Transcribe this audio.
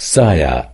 سايا